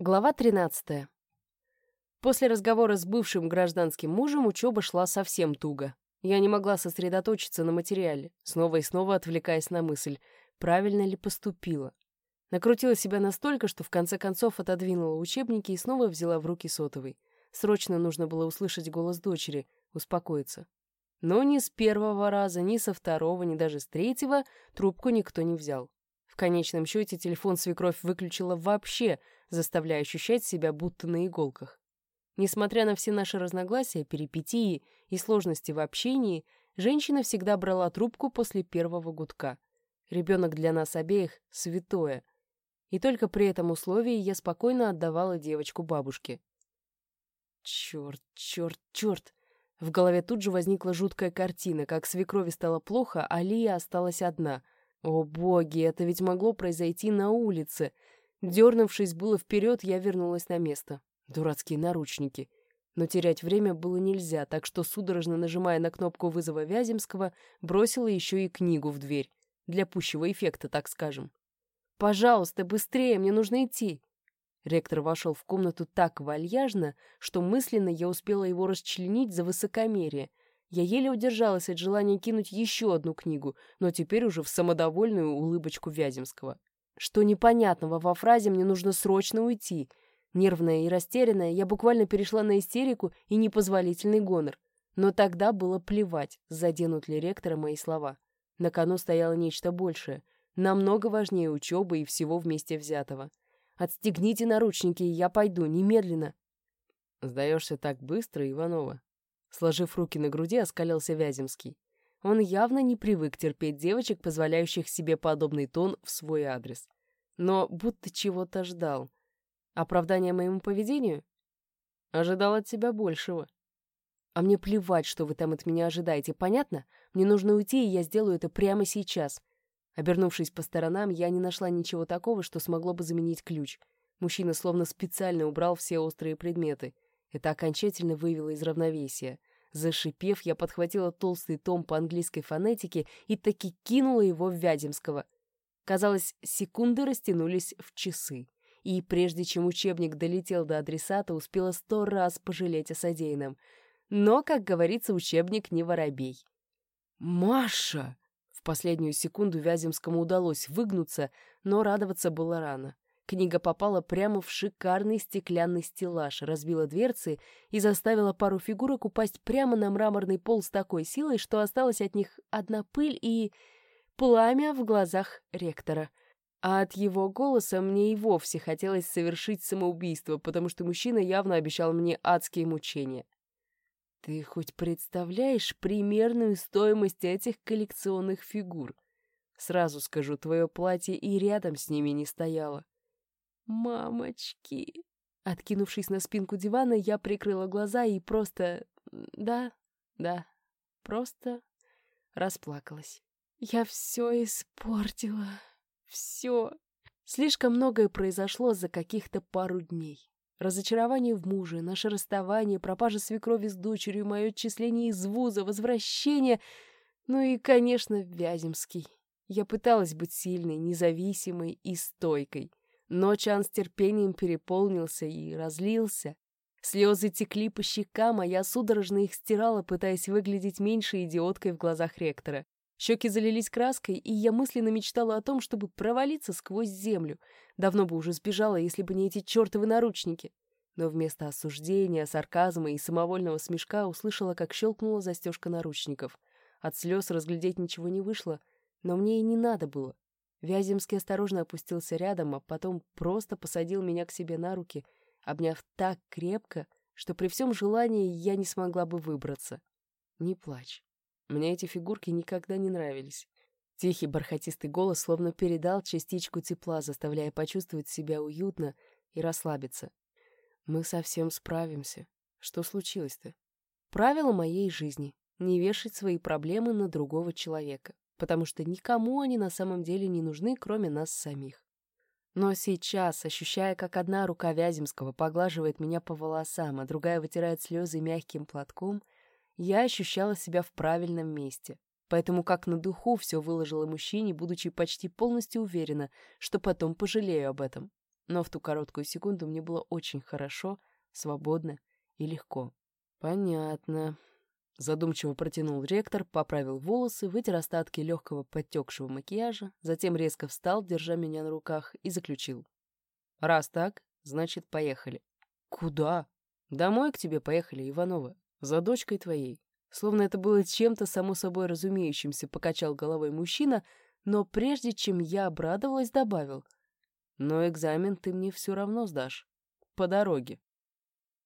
Глава 13. После разговора с бывшим гражданским мужем учеба шла совсем туго. Я не могла сосредоточиться на материале, снова и снова отвлекаясь на мысль, правильно ли поступила. Накрутила себя настолько, что в конце концов отодвинула учебники и снова взяла в руки сотовый. Срочно нужно было услышать голос дочери, успокоиться. Но ни с первого раза, ни со второго, ни даже с третьего трубку никто не взял. В конечном счете телефон свекровь выключила вообще, заставляя ощущать себя будто на иголках. Несмотря на все наши разногласия, перипетии и сложности в общении, женщина всегда брала трубку после первого гудка. Ребенок для нас обеих — святое. И только при этом условии я спокойно отдавала девочку бабушке. Черт, черт, черт! В голове тут же возникла жуткая картина, как свекрови стало плохо, а Лия осталась одна — о боги, это ведь могло произойти на улице. Дернувшись было вперед, я вернулась на место. Дурацкие наручники. Но терять время было нельзя, так что, судорожно нажимая на кнопку вызова Вяземского, бросила еще и книгу в дверь. Для пущего эффекта, так скажем. «Пожалуйста, быстрее, мне нужно идти!» Ректор вошел в комнату так вальяжно, что мысленно я успела его расчленить за высокомерие — я еле удержалась от желания кинуть еще одну книгу, но теперь уже в самодовольную улыбочку Вяземского. Что непонятного во фразе «мне нужно срочно уйти»? Нервная и растерянная, я буквально перешла на истерику и непозволительный гонор. Но тогда было плевать, заденут ли ректора мои слова. На кону стояло нечто большее, намного важнее учебы и всего вместе взятого. «Отстегните наручники, я пойду, немедленно!» «Сдаешься так быстро, Иванова?» Сложив руки на груди, оскалился Вяземский. Он явно не привык терпеть девочек, позволяющих себе подобный тон в свой адрес. Но будто чего-то ждал. Оправдание моему поведению? Ожидал от тебя большего. А мне плевать, что вы там от меня ожидаете, понятно? Мне нужно уйти, и я сделаю это прямо сейчас. Обернувшись по сторонам, я не нашла ничего такого, что смогло бы заменить ключ. Мужчина словно специально убрал все острые предметы. Это окончательно вывело из равновесия. Зашипев, я подхватила толстый том по английской фонетике и таки кинула его в Вяземского. Казалось, секунды растянулись в часы. И прежде чем учебник долетел до адресата, успела сто раз пожалеть о содеянном. Но, как говорится, учебник не воробей. «Маша!» В последнюю секунду Вяземскому удалось выгнуться, но радоваться было рано. Книга попала прямо в шикарный стеклянный стеллаж, разбила дверцы и заставила пару фигурок упасть прямо на мраморный пол с такой силой, что осталась от них одна пыль и пламя в глазах ректора. А от его голоса мне и вовсе хотелось совершить самоубийство, потому что мужчина явно обещал мне адские мучения. Ты хоть представляешь примерную стоимость этих коллекционных фигур? Сразу скажу, твое платье и рядом с ними не стояло. «Мамочки!» Откинувшись на спинку дивана, я прикрыла глаза и просто... Да, да, просто расплакалась. Я все испортила. Все. Слишком многое произошло за каких-то пару дней. Разочарование в муже, наше расставание, пропажа свекрови с дочерью, мое отчисление из вуза, возвращение... Ну и, конечно, Вяземский. Я пыталась быть сильной, независимой и стойкой. Но Чан с терпением переполнился и разлился. Слезы текли по щекам, а я судорожно их стирала, пытаясь выглядеть меньше идиоткой в глазах ректора. Щеки залились краской, и я мысленно мечтала о том, чтобы провалиться сквозь землю. Давно бы уже сбежала, если бы не эти чертовы наручники. Но вместо осуждения, сарказма и самовольного смешка услышала, как щелкнула застежка наручников. От слез разглядеть ничего не вышло, но мне и не надо было. Вяземский осторожно опустился рядом, а потом просто посадил меня к себе на руки, обняв так крепко, что при всем желании я не смогла бы выбраться. Не плачь. Мне эти фигурки никогда не нравились. Тихий бархатистый голос словно передал частичку тепла, заставляя почувствовать себя уютно и расслабиться. Мы совсем справимся. Что случилось-то? Правило моей жизни — не вешать свои проблемы на другого человека потому что никому они на самом деле не нужны, кроме нас самих. Но сейчас, ощущая, как одна рука Вяземского поглаживает меня по волосам, а другая вытирает слезы мягким платком, я ощущала себя в правильном месте. Поэтому как на духу все выложила мужчине, будучи почти полностью уверена, что потом пожалею об этом. Но в ту короткую секунду мне было очень хорошо, свободно и легко. «Понятно», — задумчиво протянул ректор, поправил волосы, вытер остатки легкого подтекшего макияжа, затем резко встал, держа меня на руках, и заключил. «Раз так, значит, поехали». «Куда?» «Домой к тебе поехали, Иванова, за дочкой твоей». Словно это было чем-то само собой разумеющимся, покачал головой мужчина, но прежде чем я обрадовалась, добавил. «Но экзамен ты мне все равно сдашь. По дороге».